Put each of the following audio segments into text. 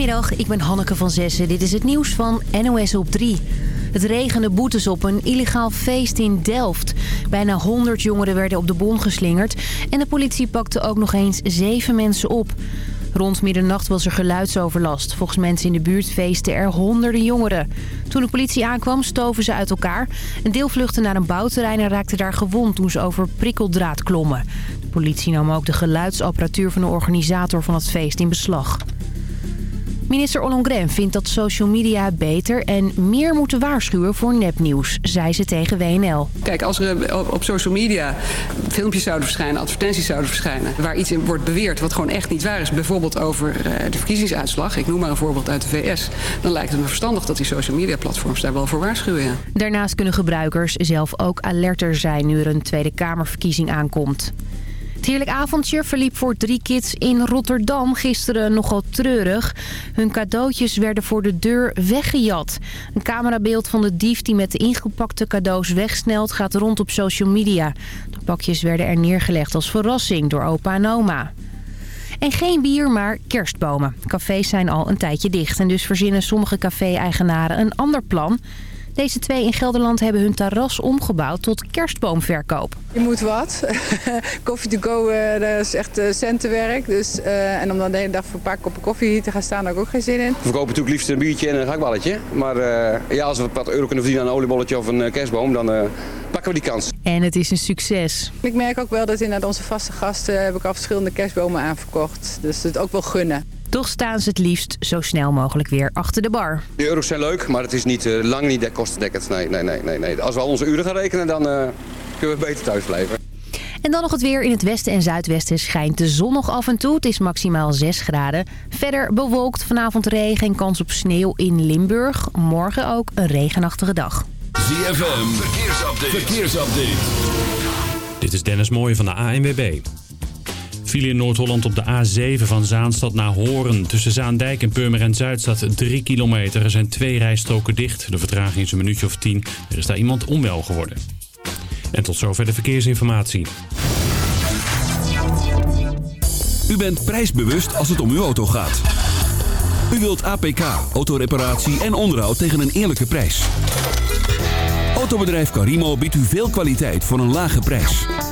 Goedemiddag, ik ben Hanneke van Zessen. Dit is het nieuws van NOS op 3. Het regende boetes op een illegaal feest in Delft. Bijna 100 jongeren werden op de bom geslingerd. En de politie pakte ook nog eens zeven mensen op. Rond middernacht was er geluidsoverlast. Volgens mensen in de buurt feesten er honderden jongeren. Toen de politie aankwam stoven ze uit elkaar. Een deel vluchtte naar een bouwterrein en raakte daar gewond toen ze over prikkeldraad klommen. De politie nam ook de geluidsapparatuur van de organisator van het feest in beslag. Minister Ollongren vindt dat social media beter en meer moeten waarschuwen voor nepnieuws, zei ze tegen WNL. Kijk, als er op social media filmpjes zouden verschijnen, advertenties zouden verschijnen... waar iets in wordt beweerd wat gewoon echt niet waar is... bijvoorbeeld over eh, de verkiezingsuitslag, ik noem maar een voorbeeld uit de VS... dan lijkt het me verstandig dat die social media platforms daar wel voor waarschuwen. Daarnaast kunnen gebruikers zelf ook alerter zijn nu er een Tweede Kamerverkiezing aankomt. Het heerlijk avondje verliep voor drie kids in Rotterdam gisteren nogal treurig. Hun cadeautjes werden voor de deur weggejat. Een camerabeeld van de dief die met de ingepakte cadeaus wegsnelt gaat rond op social media. De pakjes werden er neergelegd als verrassing door opa en oma. En geen bier, maar kerstbomen. Cafés zijn al een tijdje dicht en dus verzinnen sommige café-eigenaren een ander plan... Deze twee in Gelderland hebben hun terras omgebouwd tot kerstboomverkoop. Je moet wat. Koffie to go, eh, dat is echt eh, centenwerk. Dus, uh, en om dan de hele dag voor een paar koppen koffie te gaan staan, heb ik ook geen zin in. We verkopen natuurlijk liefst een biertje en een hakballetje. Maar uh, ja, als we wat euro kunnen verdienen aan een oliebolletje of een kerstboom, dan pakken we die kans. En het is een succes. Ik merk ook wel dat inderdaad onze vaste gasten heb ik al verschillende kerstbomen aanverkocht. Dus het ook wel gunnen. Toch staan ze het liefst zo snel mogelijk weer achter de bar. De euro's zijn leuk, maar het is niet, uh, lang niet kostendekkend. Nee, nee, nee, nee, nee. Als we al onze uren gaan rekenen, dan uh, kunnen we beter thuis blijven. En dan nog het weer. In het westen en zuidwesten schijnt de zon nog af en toe. Het is maximaal 6 graden. Verder bewolkt vanavond regen en kans op sneeuw in Limburg. Morgen ook een regenachtige dag. ZFM, verkeersupdate. verkeersupdate. Dit is Dennis Mooij van de ANWB. File in Noord-Holland op de A7 van Zaanstad naar Horen. Tussen Zaandijk en Purmerend Zuid staat 3 kilometer. Er zijn twee rijstroken dicht. De vertraging is een minuutje of 10. Er is daar iemand onwel geworden. En tot zover de verkeersinformatie. U bent prijsbewust als het om uw auto gaat. U wilt APK, autoreparatie en onderhoud tegen een eerlijke prijs. Autobedrijf Carimo biedt u veel kwaliteit voor een lage prijs.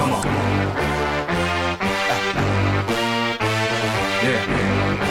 come on. Yeah.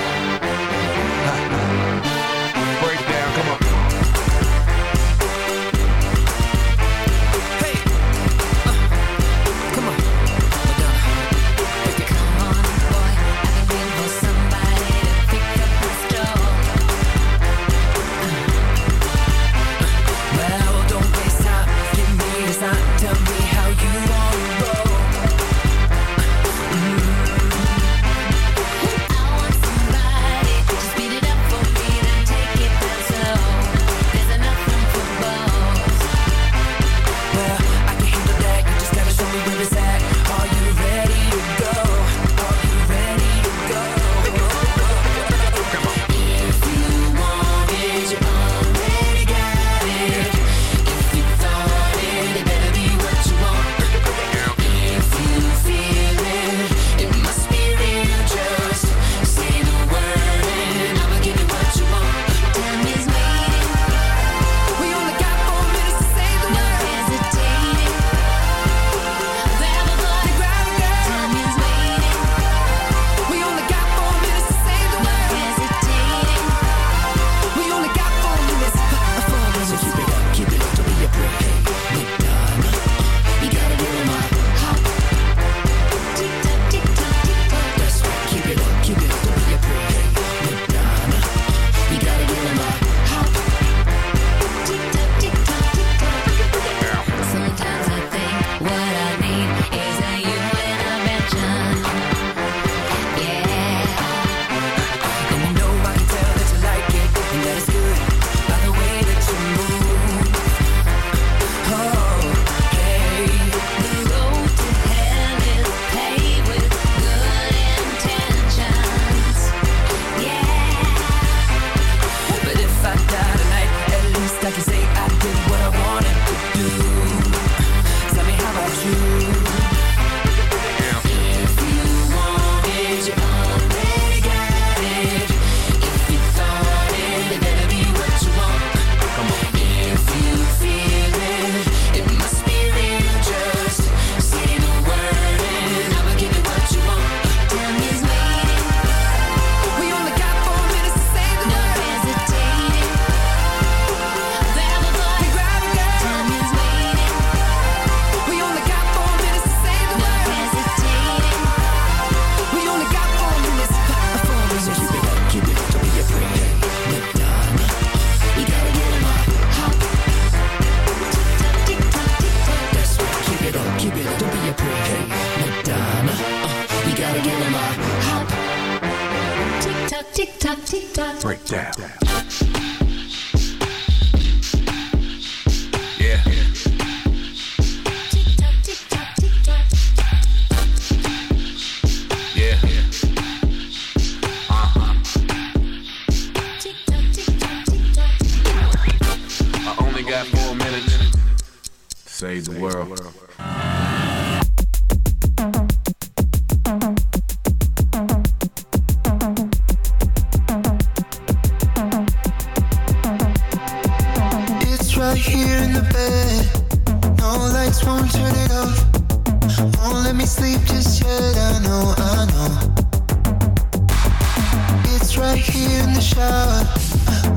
here in the shower.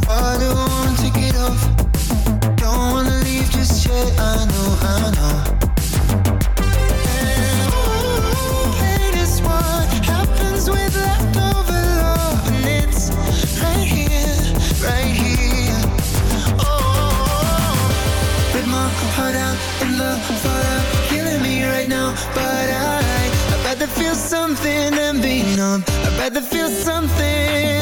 I don't wanna take off. Don't wanna leave just yet. I know, I know. Heart out and love thought killing me right now, but I I'd rather feel something than be numb. I'd rather feel something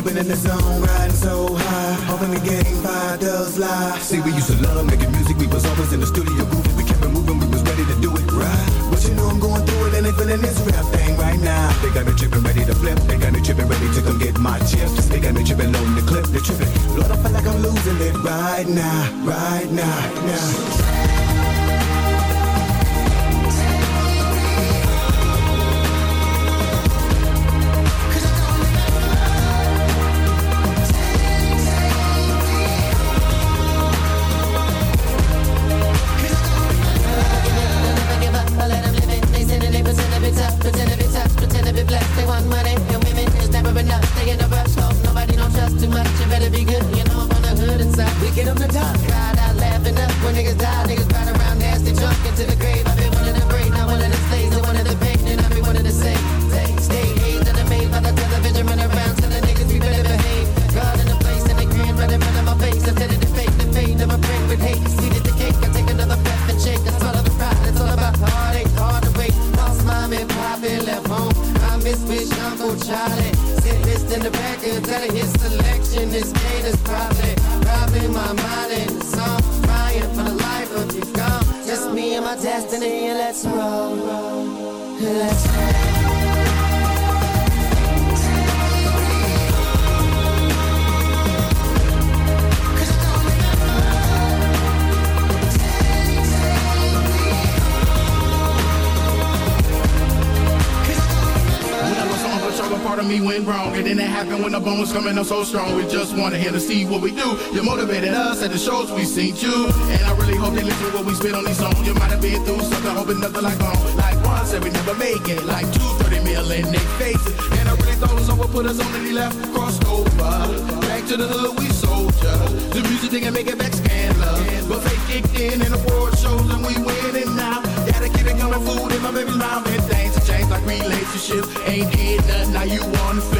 Been in the zone, riding so high. Hoping the game five does lie. See, we used to love making music, we was always in the studio grooving. We kept it moving, we was ready to do it right. But you know I'm going through it and they feeling this rap thing right now. They got me tripping, ready to flip. They got me tripping, ready to come get my chips. They got me tripping, loading the clip. They tripping. Lord, I feel like I'm losing it right now, right now, now. The coming up so strong. We just wanna hear to see what we do. You motivated us at the shows we seen you. And I really hope they listen to what we spit on these songs. You might have been through something, hoping nothing like home. Like one said we never make it. Like two, 30 mil in they faces. And I really thought someone put us on and he left, crossed over. Back to the hood, we soldier. The music didn't make it back scandalous. But fake kicked in and award shows and we winning now. Gotta keep it coming, food in my baby's mouth and things have changed like relationships. Ain't did nothing, now you wanna flip.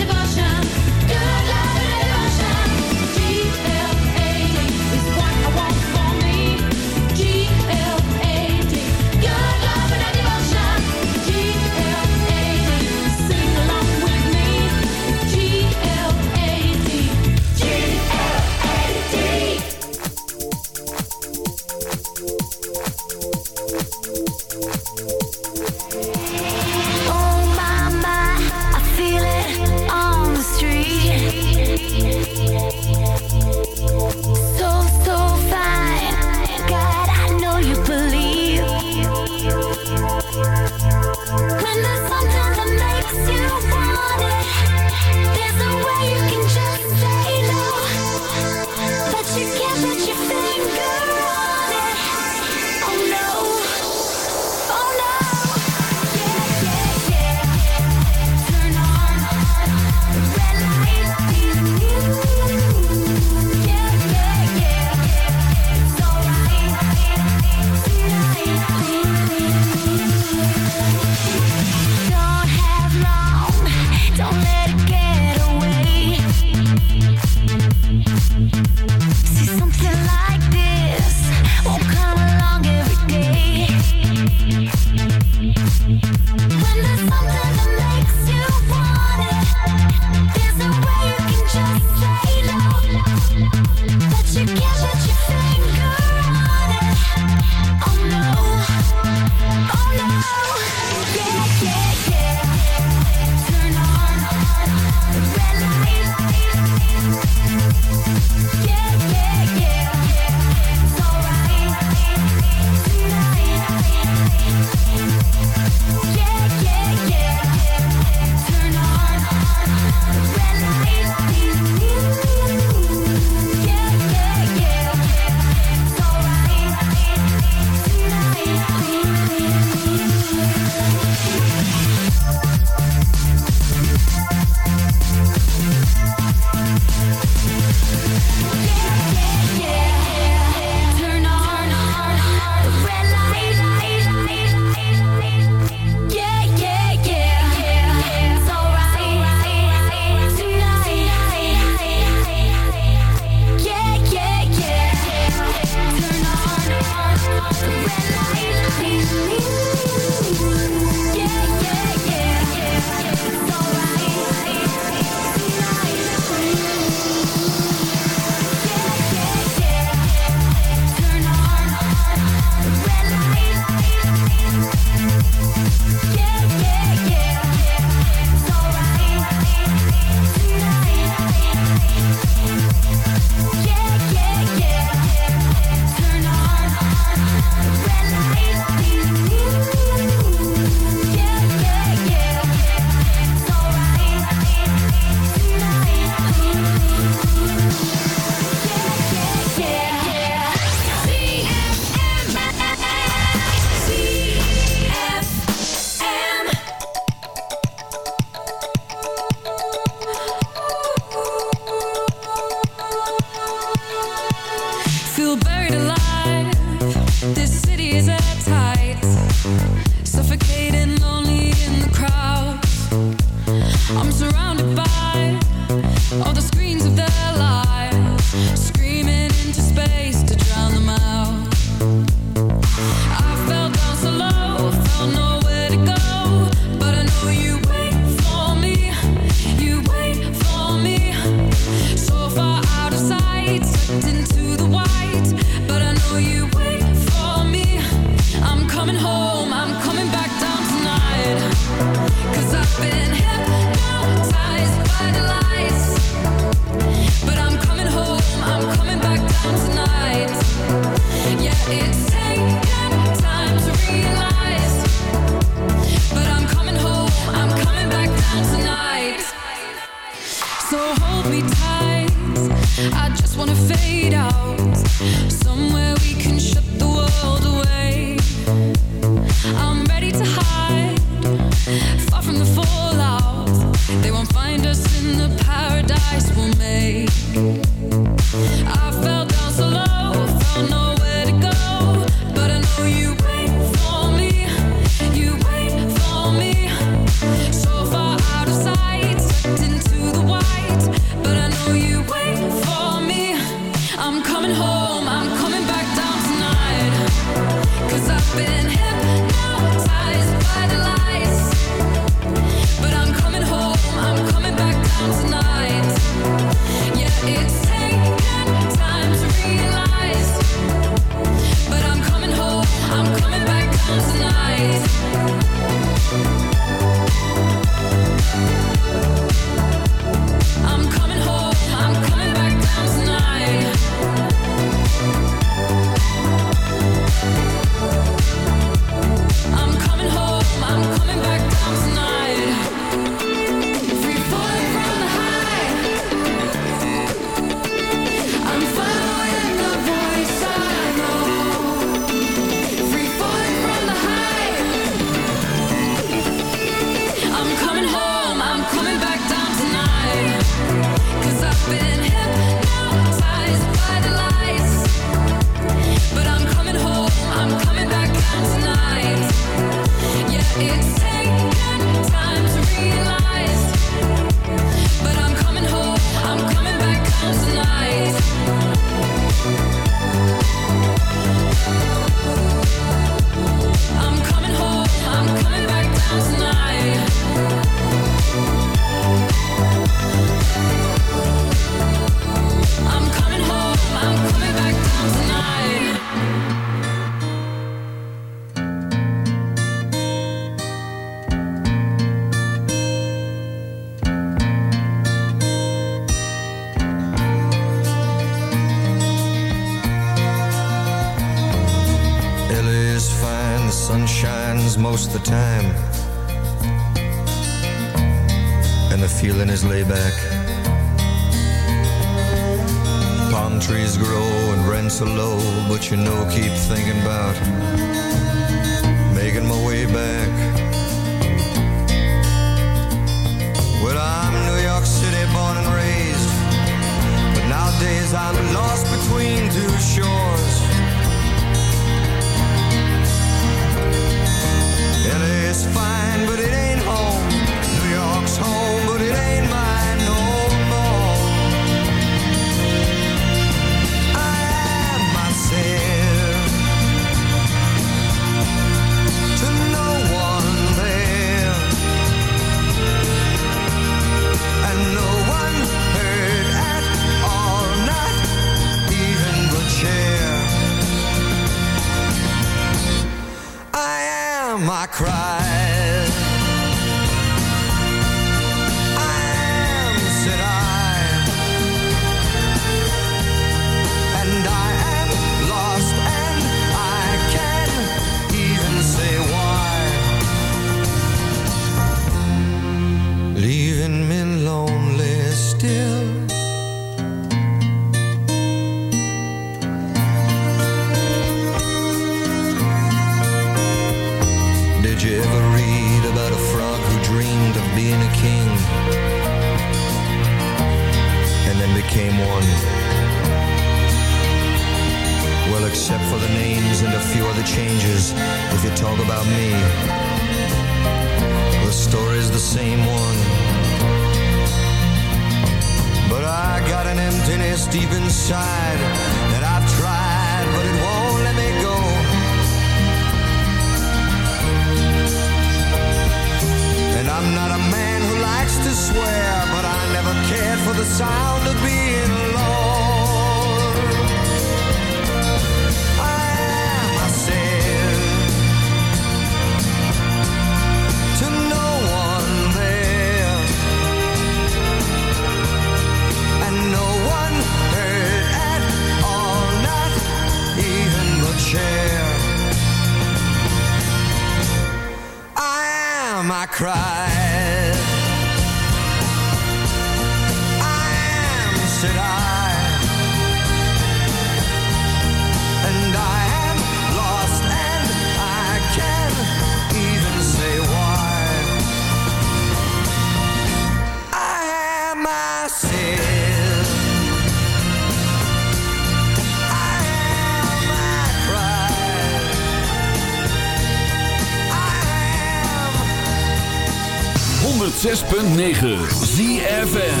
106.9 ZFN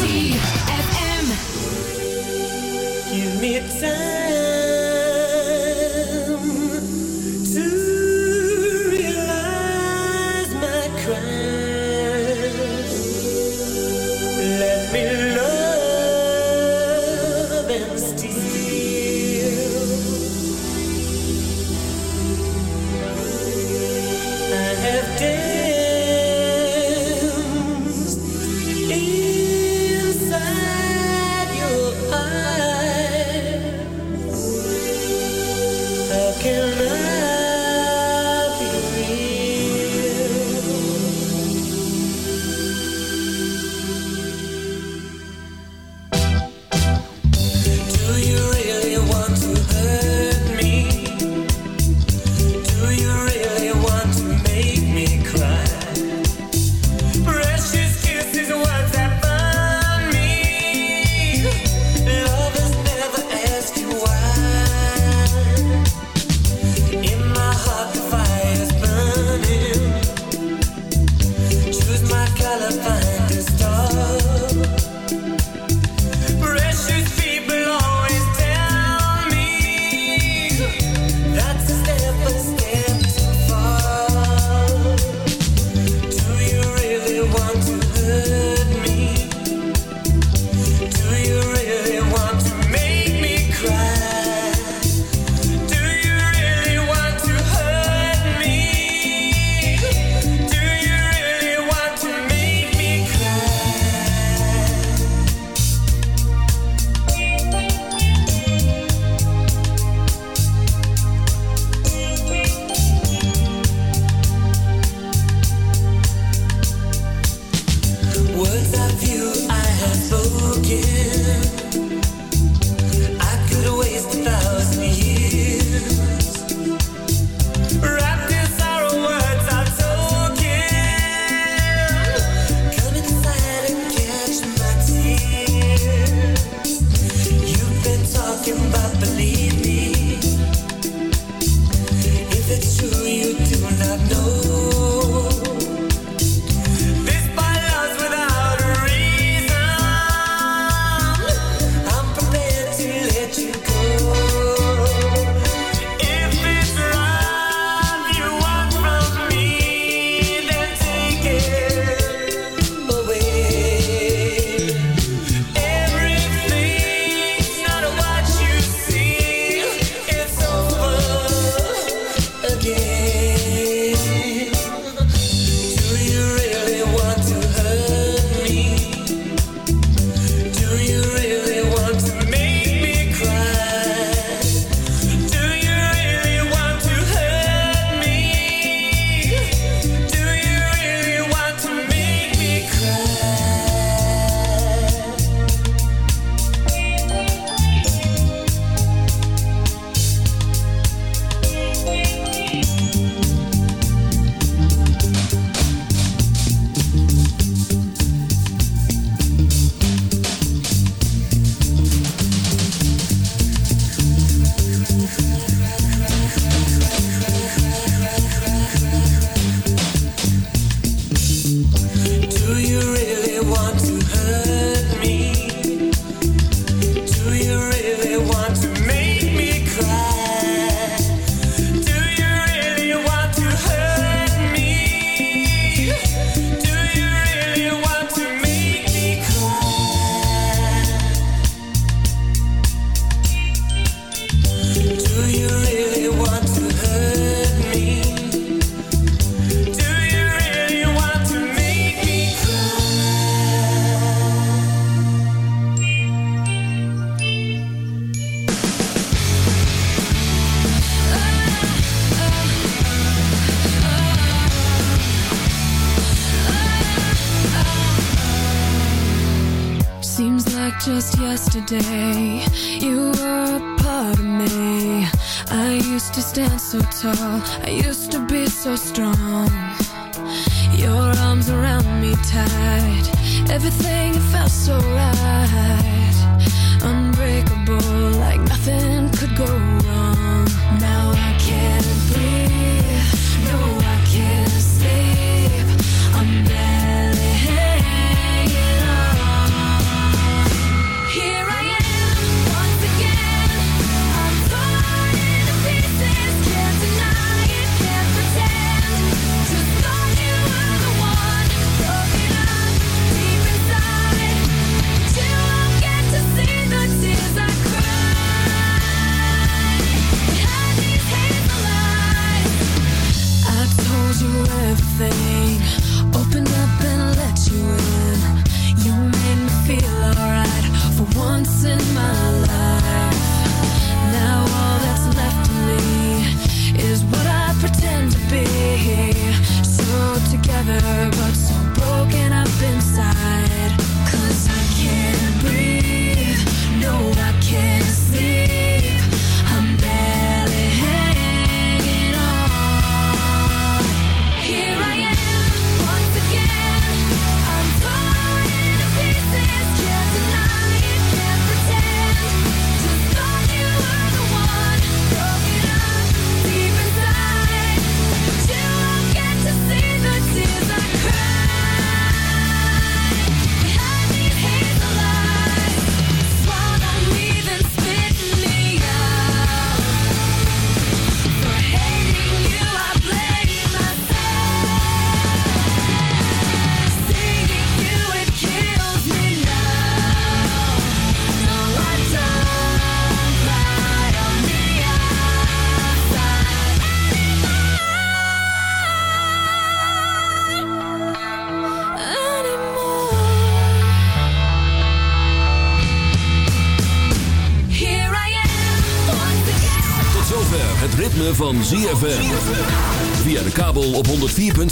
Give me time